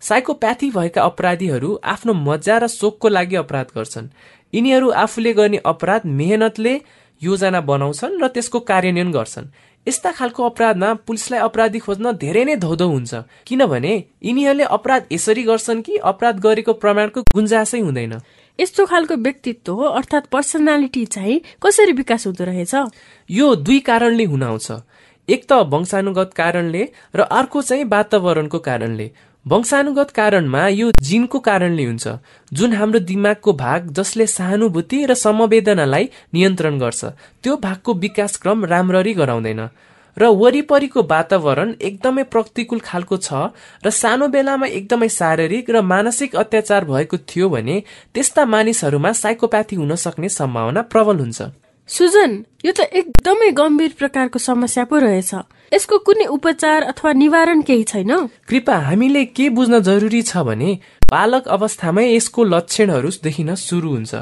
साइकोप्याथी भएका अपराधीहरू आफ्नो मजा र शोकको लागि अपराध गर्छन्। यिनीहरू आफूले गर्ने अपराध मेहनतले योजना बनाउँछन् र त्यसको कार्यान्वयन गर्छन्। यस्ता खालको अपराधमा पुलिसलाई अपराधी खोज्न धेरै नै धौधौ हुन्छ किनभने यिनीहरूले अपराध यसरी गर्छन् कि अपराध गरेको प्रमाणको गुन्जासै हुँदैन। यस्तो खालको व्यक्तित्व अर्थात् पर्सनालिटी चाहिँ कसरी विकास हुँदो रहेछ? यो दुई कारणले हुन आउँछ। एक त वंशानुगत कारणले र अर्को चाहिँ वातावरणको कारणले। वंशानुगत कारणमा यो जिनको कारणले हुन्छ जुन हाम्रो दिमागको भाग जसले सहानुभूति र समवेदनालाई नियन्त्रण गर्छ त्यो भागको विकास क्रम राम्ररी गराउँदैन। र वरिपरिको वातावरण एकदमै प्रतिकूल खालको छ र सानो बेलामा एकदमै शारीरिक र मानसिक अत्याचार भएको थियो भने त्यस्ता मानिसहरूमा साइकोप्याथी हुन सक्ने सम्भावना प्रबल हुन्छ। सुजन यो त एकदमै गम्भीर प्रकारको समस्या पो रहेछ। यसको कुनै उपचार अथवा निवारण केही छैन? कृपा हामीले के बुझ्न जरुरी छ भने बालक अवस्थामै यसको लक्षणहरू देखिन सुरु हुन्छ।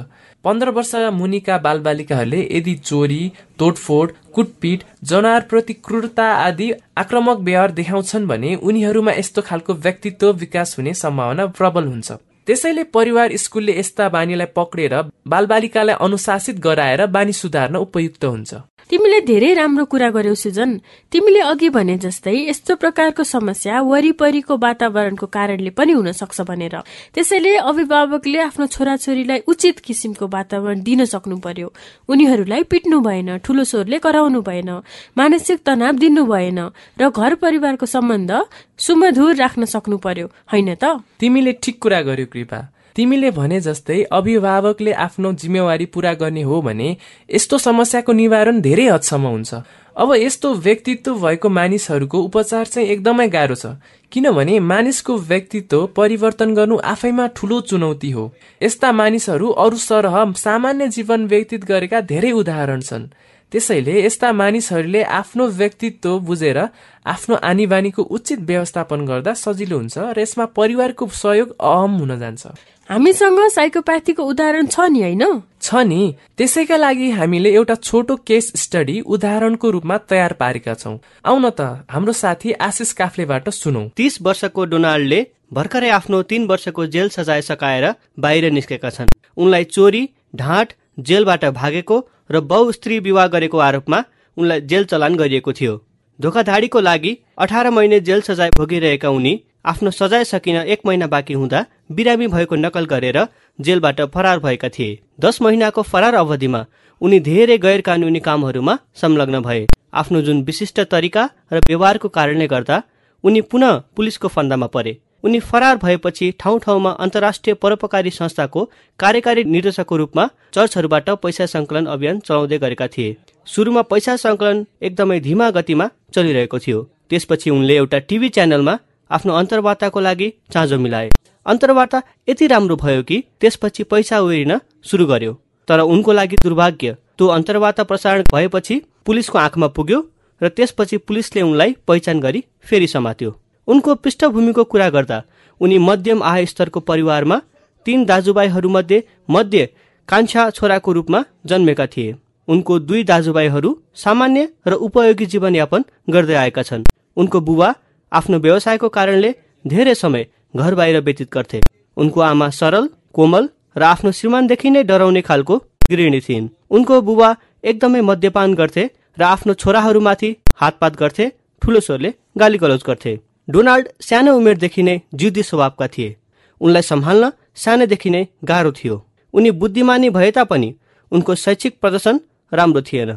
पन्ध्र वर्ष मुनिका बालबालिकाहरूले यदि चोरी तोडफोड कुटपिट जनावरप्रति क्रूरता आदि आक्रमक व्यवहार देखाउँछन् भने उनीहरूमा यस्तो खालको व्यक्तित्व विकास हुने सम्भावना प्रबल हुन्छ। त्यसैले परिवार स्कुलले यस्ता बानीलाई पक्रेर बालबालिकालाई अनुशासित गराएर बानी सुधार्न उपयुक्त हुन्छ। तिमीले धेरै राम्रो कुरा गर्यौ सुजन। तिमीले अघि भने जस्तै यस्तो प्रकारको समस्या वरिपरिको वातावरणको कारणले पनि हुन सक्छ भनेर। त्यसैले अभिभावकले आफ्नो छोराछोरीलाई उचित किसिमको वातावरण दिन सक्नु पर्यो। उनीहरूलाई पिट्नु भएन ठुलो स्वरले कराउनु भएन मानसिक तनाव दिनु भएन र घर परिवारको सम्बन्ध सुमधुर राख्न सक्नु पर्यो होइन त? तिमीले ठिक कुरा गर्यो कृपा। तिमीले भने जस्तै अभिभावकले आफ्नो जिम्मेवारी पूरा गर्ने हो भने यस्तो समस्याको निवारण धेरै हदसम्म हुन्छ। अब यस्तो व्यक्तित्व भएको मानिसहरूको उपचार चाहिँ एकदमै गाह्रो छ किनभने मानिसको व्यक्तित्व परिवर्तन गर्नु आफैमा ठुलो चुनौती हो। यस्ता मानिसहरू अरू सरह सामान्य जीवन व्यतीत गरेका धेरै उदाहरण छन्। त्यसैले यस्ता मानिसहरूले आफ्नो व्यक्तित्व बुझेर आफ्नो आनी बानीको उचित व्यवस्थापन गर्दा सजिलो हुन्छ र यसमा परिवारको सहयोग अहम हुन जान्छ। हामीसँग साइकोप्याथीको उदाहरण छ नि होइन? छ नि। त्यसैका लागि हामीले एउटा छोटो केस स्टडी उदाहरणको रूपमा तयार पारेका छौँ। आउन त हाम्रो साथी आशिष काफ्लेबाट सुनौ। तीस वर्षको डोनाल्डले भर्खरै आफ्नो तीन वर्षको जेल सजाय सकाएर बाहिर निस्केका छन्। उनलाई चोरी ढाँट जेलबाट भागेको र बहु स्त्री विवाह गरेको आरोपमा उनलाई जेल चलान गरिएको थियो। धोकाधाडीको लागि अठार महिने जेल सजाय भोगिरहेका उनी आफ्नो सजाय सकिन एक महिना बाँकी हुँदा बिरामी भएको नकल गरेर जेलबाट फरार भएका थिए। दस महिनाको फरार अवधिमा उनी धेरै गैर कानुनी कामहरूमा संलग्न भए। आफ्नो जुन विशिष्ट तरिका र व्यवहारको कारणले गर्दा उनी पुनः पुलिसको फन्दामा परे। उनी फरार भएपछि ठाउँ ठाउँमा अन्तर्राष्ट्रिय परोपकारी संस्थाको कार्यकारी निर्देशकको रूपमा चर्चहरूबाट पैसा सङ्कलन अभियान चलाउँदै गरेका थिए। सुरुमा पैसा सङ्कलन एकदमै धीमा गतिमा चलिरहेको थियो। त्यसपछि उनले एउटा टिभी च्यानलमा आफ्नो अन्तर्वार्ताको लागि चाँजो मिलाए। अन्तर्वार्ता यति राम्रो भयो कि त्यसपछि पैसा उहिरिन सुरु गर्यो। तर उनको लागि दुर्भाग्य त्यो अन्तर्वार्ता प्रसारण भएपछि पुलिसको आँखमा पुग्यो र त्यसपछि पुलिसले उनलाई पहिचान गरी फेरि समात्यो। उनको पृष्ठभूमिको कुरा गर्दा उनी मध्यम आय स्तरको परिवारमा तीन दाजुभाइहरूमध्ये मध्य कान्छा छोराको रूपमा जन्मेका थिए। उनको दुई दाजुभाइहरू सामान्य र उपयोगी जीवनयापन गर्दै आएका छन्। उनको बुबा आफ्नो व्यवसायको कारणले धेरै समय घर बाहिर व्यतीत गर्थे। उनको आमा सरल कोमल र आफ्नो श्रीमानदेखि नै डराउने खालको गृहिणी थिइन्। उनको बुबा एकदमै मद्यपान गर्थे र आफ्नो छोराहरूमाथि हातपात गर्थे ठुलो स्वरले गाली गलौज गर्थे। डोनाल्ड सानो उमेरदेखि नै जिद्दी स्वभावका थिए। उनलाई सम्हाल्न सानैदेखि नै गाह्रो थियो। उनी बुद्धिमानी भए तापनि उनको शैक्षिक प्रदर्शन राम्रो थिएन।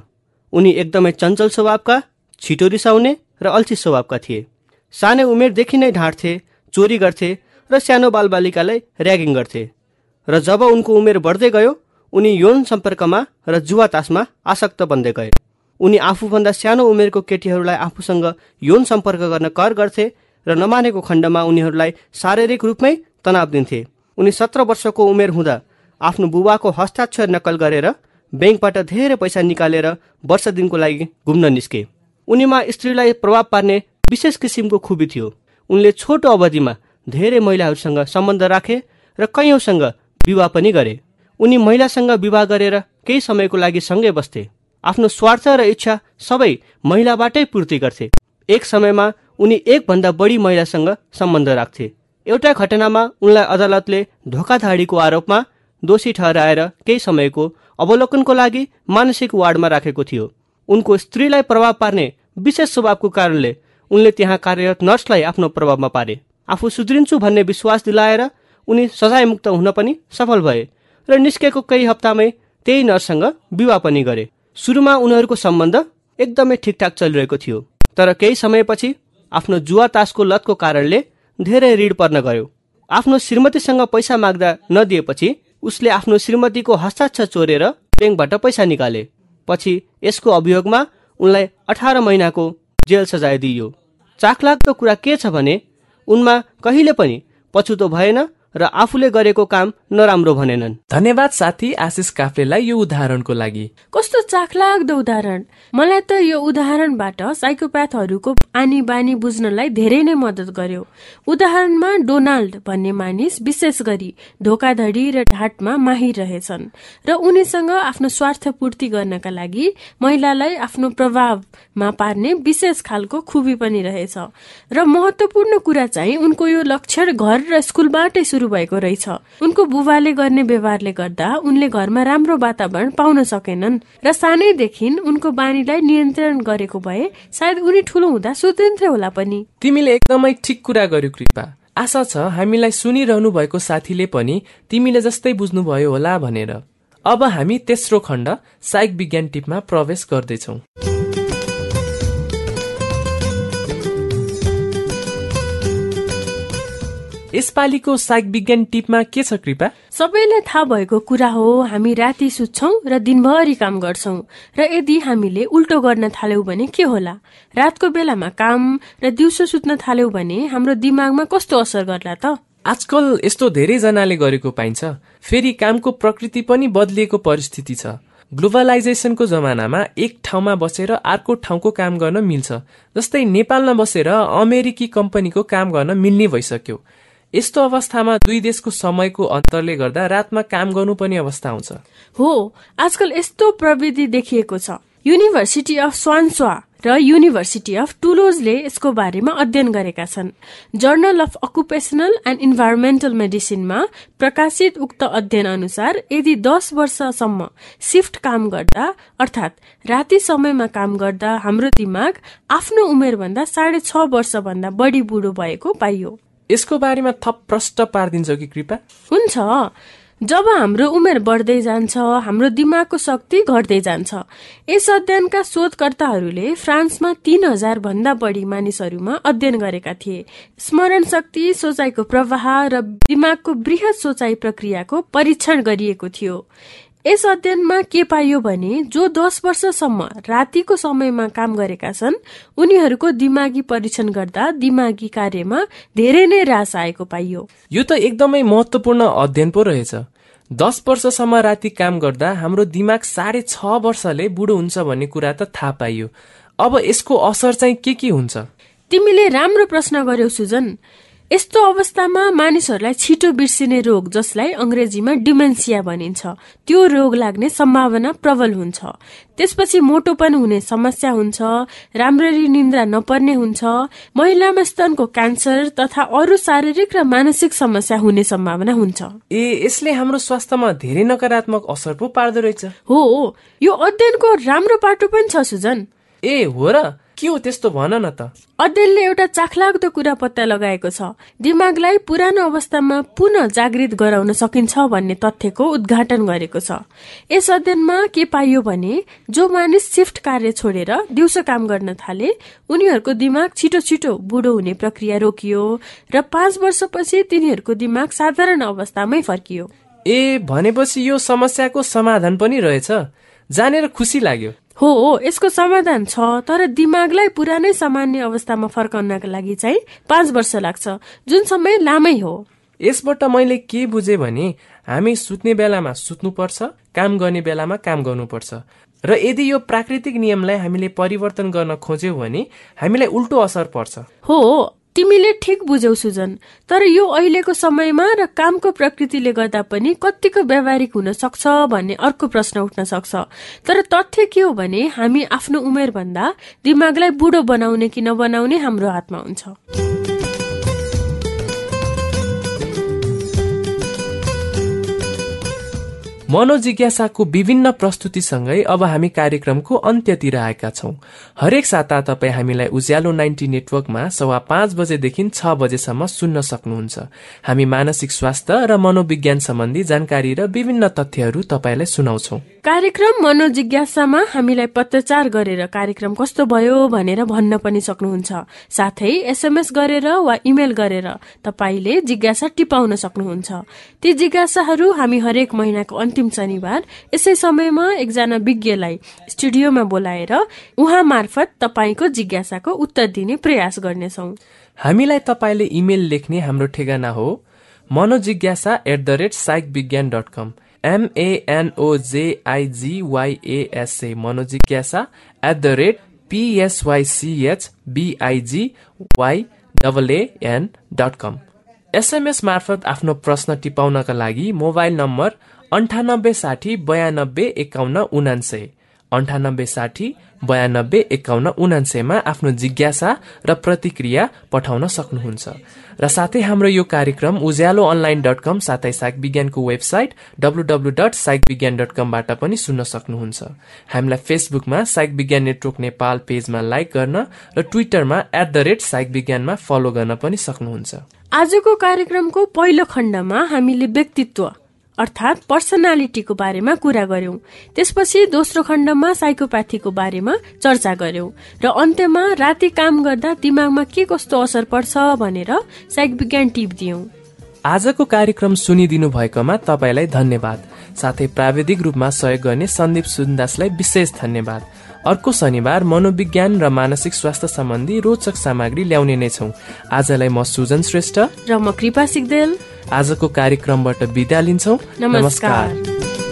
उनी एकदमै चञ्चल स्वभावका छिटो रिसाउने र अल्छी स्वभावका थिए। सानै उमेरदेखि नै ढाँट्थे चोरी गर्थे र सानो बालबालिकालाई ऱ्यागिङ गर्थे। र जब उनको उमेर बढ्दै गयो उनी यौन सम्पर्कमा र जुवा तासमा आसक्त बन्दै गए। उनी आफूभन्दा सानो उमेरको केटीहरूलाई आफूसँग यौन सम्पर्क गर्न कर गर्थे र नमानेको खण्डमा उनीहरूलाई शारीरिक रूपमै तनाव दिन्थे। उनी सत्र वर्षको उमेर हुँदा आफ्नो बुबाको हस्ताक्षर नकल गरेर ब्याङ्कबाट धेरै पैसा निकालेर वर्ष दिनको लागि घुम्न निस्के। उनीमा स्त्रीलाई प्रभाव पार्ने विशेष किसिमको खुबी थियो। उनले छोटो अवधिमा धेरै महिलाहरूसँग सम्बन्ध राखे र कैयौँसँग विवाह पनि गरे। उनी महिलासँग विवाह गरेर केही समयको लागि सँगै बस्थे। आफ्नो स्वार्थ र इच्छा सबै महिलाबाटै पूर्ति गर्थे। एक समयमा उनी एकभन्दा बढी महिलासँग सम्बन्ध राख्थे। एउटा घटनामा उनलाई अदालतले धोकाधाडीको आरोपमा दोषी ठहराएर केही समयको अवलोकनको लागि मानसिक वार्डमा राखेको थियो। उनको स्त्रीलाई प्रभाव पार्ने विशेष स्वभावको कारणले उनले त्यहाँ कार्यरत नर्सलाई आफ्नो प्रभावमा पारे। आफू सुध्रिन्छु भन्ने विश्वास दिलाएर उनी सजायमुक्त हुन पनि सफल भए र निस्केको केही हप्तामै त्यही नर्ससँग विवाह पनि गरे। सुरुमा उनीहरूको सम्बन्ध एकदमै ठिकठाक चलिरहेको थियो तर केही समयपछि आफ्नो जुवा तासको लतको कारणले धेरै ऋण पर्न गयो। आफ्नो श्रीमतीसँग पैसा माग्दा नदिएपछि उसले आफ्नो श्रीमतीको हस्ताक्षर चोरेर ब्याङ्कबाट पैसा निकाले। पछि यसको अभियोगमा उनलाई अठार महिनाको जेल सजाय दिइयो। चाखलाग्दो कुरा के छ भने उनमा कहिले पनि पछुतो भएन र आफूले गरेको काम नराम्रो भनेनन्। धन्यवाद साथी आशिष काफ्लेलाई यो उदाहरणको लागि। कस्तो चाखलाग्दो उदाहरण। मलाई त यो उदाहरणबाट साइकोप्याथहरूको आनी बानी बुझ्नलाई धेरै नै मद्दत गर्यो। उदाहरणमा डोनाल्ड भन्ने मानिस विशेष गरी धोकाधडी र ढाटमा माहिर रहेछन् र उनीसँग आफ्नो स्वार्थ पूर्ति गर्नका लागि महिलालाई आफ्नो प्रभावमा पार्ने विशेष खालको खुबी पनि रहेछ। र महत्वपूर्ण कुरा चाहिँ उनको यो लक्षण घर र स्कुलबाटै सुरु भएको रहेछ। उनको बुबाले गर्ने व्यवहारले गर्दा उनले घरमा राम्रो वातावरण पाउन सकेनन् र सानैदेखि उनको बानीलाई नियन्त्रण गरेको भए सायद उनी ठुलो हुँदा स्वतन्त्र होला पनि। तिमीले एकदमै ठिक कुरा गर्यो कृपा। आशा छ हामीलाई सुनिरहनु भएको साथीले पनि तिमीले जस्तै बुझ्नुभयो होला भनेर। अब हामी तेस्रो खण्ड साइक विज्ञान टिपमा प्रवेश गर्दैछौँ। यसपालिको साइक विज्ञान टिपमा के छ कृपा? सबैलाई थाहा भएको कुरा हो हामी राति सुत्छौ र दिनभरि काम गर्छौ र यदि हामीले उल्टो गर्न थाल्यौं भने के होला? रातको बेलामा काम र दिउँसो सुत्न थाल्यौं भने हाम्रो दिमागमा कस्तो असर गर्ला त? आजकल यस्तो धेरैजनाले गरेको पाइन्छ। फेरि कामको प्रकृति पनि बदलिएको परिस्थिति छ। ग्लोबलाइजेसनको जमानामा एक ठाउँमा बसेर अर्को ठाउँको काम गर्न मिल्छ। जस्तै नेपालमा बसेर अमेरिकी कम्पनीको काम गर्न मिल्ने भइसक्यो। यस्तो अवस्थामा दुई देशको समयको अन्तरले गर्दा रातमा काम गर्नुपर्ने अवस्था आउँछ हो आजकल यस्तो प्रविधि देखिएको छ। युनिभर्सिटी अफ स्वान्सवा र युनिभर्सिटी अफ टुलोजले यसको बारेमा अध्ययन गरेका छन्। Journal of occupational and environmental मेडिसिनमा प्रकाशित उक्त अध्ययन अनुसार यदि दस वर्षसम्म सिफ्ट काम गर्दा अर्थात् राति समयमा काम गर्दा हाम्रो दिमाग आफ्नो उमेरभन्दा साढे छ वर्षभन्दा बढी बुढो भएको पाइयो। यसको बारेमा थप प्रष्ट पारिदिन्छ कि कृपा? हुन्छ। जब हाम्रो उमेर बढ्दै जान्छ हाम्रो दिमागको शक्ति घट्दै जान्छ। यस अध्ययनका शोधकर्ताहरूले फ्रान्समा तीन हजार भन्दा बढी मानिसहरूमा अध्ययन गरेका थिए। स्मरण शक्ति सोचाइको प्रवाह र दिमागको वृहत सोचाइ प्रक्रियाको परीक्षण गरिएको थियो। यस अध्ययनमा के पाइयो भने जो दस वर्षसम्म रातिको समयमा काम गरेका छन् उनीहरूको दिमागी परीक्षण गर्दा दिमागी कार्यमा धेरै नै रास आएको पाइयो। यो त एकदमै महत्वपूर्ण अध्ययन पो रहेछ। दस वर्षसम्म राति काम गर्दा हाम्रो दिमाग साढे छ वर्षले बुढो हुन्छ भन्ने कुरा त थाहा पाइयो। अब यसको असर चाहिँ के के हुन्छ? तिमीले राम्रो प्रश्न गर्यौ सुजन। यस्तो अवस्थामा मानिसहरूलाई छिटो बिर्सिने रोग जसलाई अङ्ग्रेजीमा डिमेन्सिया भनिन्छ त्यो रोग लाग्ने सम्भावना प्रबल हुन्छ। त्यसपछि मोटोपन हुने समस्या हुन्छ राम्ररी निन्द्रा नपर्ने हुन्छ महिलामा स्तनको क्यान्सर तथा अरू शारीरिक र मानसिक समस्या हुने सम्भावना हुन्छ। ए यसले हाम्रो स्वास्थ्यमा धेरै नकारात्मक असर पो पार्दो रहेछ। हो। यो अध्ययनको राम्रो पाटो पनि छ सुजन। ए हो र। के हो त्यस्तो भन न त। अध्ययनले एउटा चाखलाग्दो कुरा पत्ता लगाएको छ। दिमागलाई पुरानो अवस्थामा पुनः जागृत गराउन सकिन्छ भन्ने तथ्यको उद्घाटन गरेको छ। यस अध्ययनमा के पाइयो भने जो मानिस सिफ्ट कार्य छोडेर दिउँसो काम गर्न थाले उनीहरूको दिमाग छिटो छिटो बुढो हुने प्रक्रिया रोकियो र पाँच वर्षपछि तिनीहरूको दिमाग साधारण अवस्थामै फर्कियो। ए भनेपछि यो समस्याको समाधान पनि रहेछ। जानेर खुसी लाग्यो। हो हो यसको समाधान छ तर दिमागलाई पुरानै सामान्य अवस्थामा फर्काउनका लागि चाहिँ पाँच वर्ष लाग्छ। जुन समय लामै हो। यसबाट मैले के बुझेँ भने हामी सुत्ने बेलामा सुत्नुपर्छ काम गर्ने बेलामा काम गर्नुपर्छ। र यदि यो प्राकृतिक नियमलाई हामीले परिवर्तन गर्न खोज्यौँ भने हामीलाई उल्टो असर पर्छ। हो तिमीले ठिक बुझौ सुजन। तर यो अहिलेको समयमा र कामको प्रकृतिले गर्दा पनि कतिको व्यावहारिक हुन सक्छ भन्ने अर्को प्रश्न उठ्न सक्छ। तर तथ्य के हो भने हामी आफ्नो उमेर भन्दा दिमागलाई बुढो बनाउने कि नबनाउने हाम्रो हातमा हुन्छ। मनोजिज्ञासाको विभिन्न प्रस्तुतिसँगै अब हामी कार्यक्रमको अन्त्यतिर आएका छौं। हरेक साता तपाईँ हामीलाई उज्यालो नाइन्टी नेटवर्कमा सवा पाँच बजेदेखि छ बजेसम्म सुन्न सक्नुहुन्छ। हामी मानसिक स्वास्थ्य र मनोविज्ञान सम्बन्धी जानकारी र विभिन्न तथ्यहरू तपाईँलाई सुनाउँछौ। कार्यक्रम मनोजिज्ञासामा हामीलाई पत्रचार गरेर कार्यक्रम कस्तो भयो भनेर भन्न पनि सक्नुहुन्छ। साथै एसएमएस गरेर वा इमेल गरेर तपाईँले जिज्ञासा टिपाउन सक्नुहुन्छ। ती जिज्ञासाहरू हामी हरेक महिनाको अन्तिम अन्तिम शनिबार यसै समयमा एकजना विज्ञलाई स्टुडियोमा बोलाएर उहाँ मार्फत तपाईँको जिज्ञासाको उत्तर दिने प्रयास गर्नेछौ। हामीलाई तपाईँले इमेल लेख्ने हाम्रो ठेगाना हो मनोजिज्ञासा एट द रेट साइक Vigyan dot com एमएनओजेआइजिवाइएसए मनोजिज्ञासा at the rate पिएसवाइसिएच बिआइजिवाई double an dot com SMS मार्फत आफ्नो प्रश्न टिपाउनका लागि मोबाइल नम्बर अन्ठानब्बे साठी बयानब्बे एकाउन्न उनान्सय अन्ठानब्बे साठी बयानब्बे एकाउन्न उनान्सयमा आफ्नो जिज्ञासा र प्रतिक्रिया पठाउन सक्नुहुन्छ। र साथै हाम्रो यो कार्यक्रम उज्यालो अनलाइन डट कम साथै साइक विज्ञानको website W dot psych Vigyan dot कमबाट पनि सुन्न सक्नुहुन्छ। हामीलाई फेसबुकमा साइक विज्ञान नेटवर्क नेपाल पेजमा लाइक गर्न र ट्विटरमा एट द रेट साइक विज्ञानमा फलो गर्न पनि सक्नुहुन्छ। आजको कार्यक्रमको पहिलो खण्डमा हामीले व्यक्तित्व अर्थात् पर्सनालिटीको बारेमा कुरा गर्यौं त्यसपछि दोस्रो खण्डमा साइकोप्याथीको बारेमा चर्चा गर्यौं र अन्त्यमा राति काम गर्दा दिमागमा के कस्तो असर पर्छ भनेर साइक विज्ञान टिप दियौं। आजको कार्यक्रम सुनिदिनु भएकोमा तपाईँलाई धन्यवाद। साथै प्राविधिक रूपमा सहयोग गर्ने सन्दीप सुन्दासलाई विशेष धन्यवाद। अर्को शनिबार मनोविज्ञान र मानसिक स्वास्थ्य सम्बन्धी रोचक सामग्री ल्याउने नै छौ। आजलाई म सुजन श्रेष्ठ। र म कृपा सिक्देल आजको कार्यक्रमबाट बिदा लिन्छौ। नमस्कार।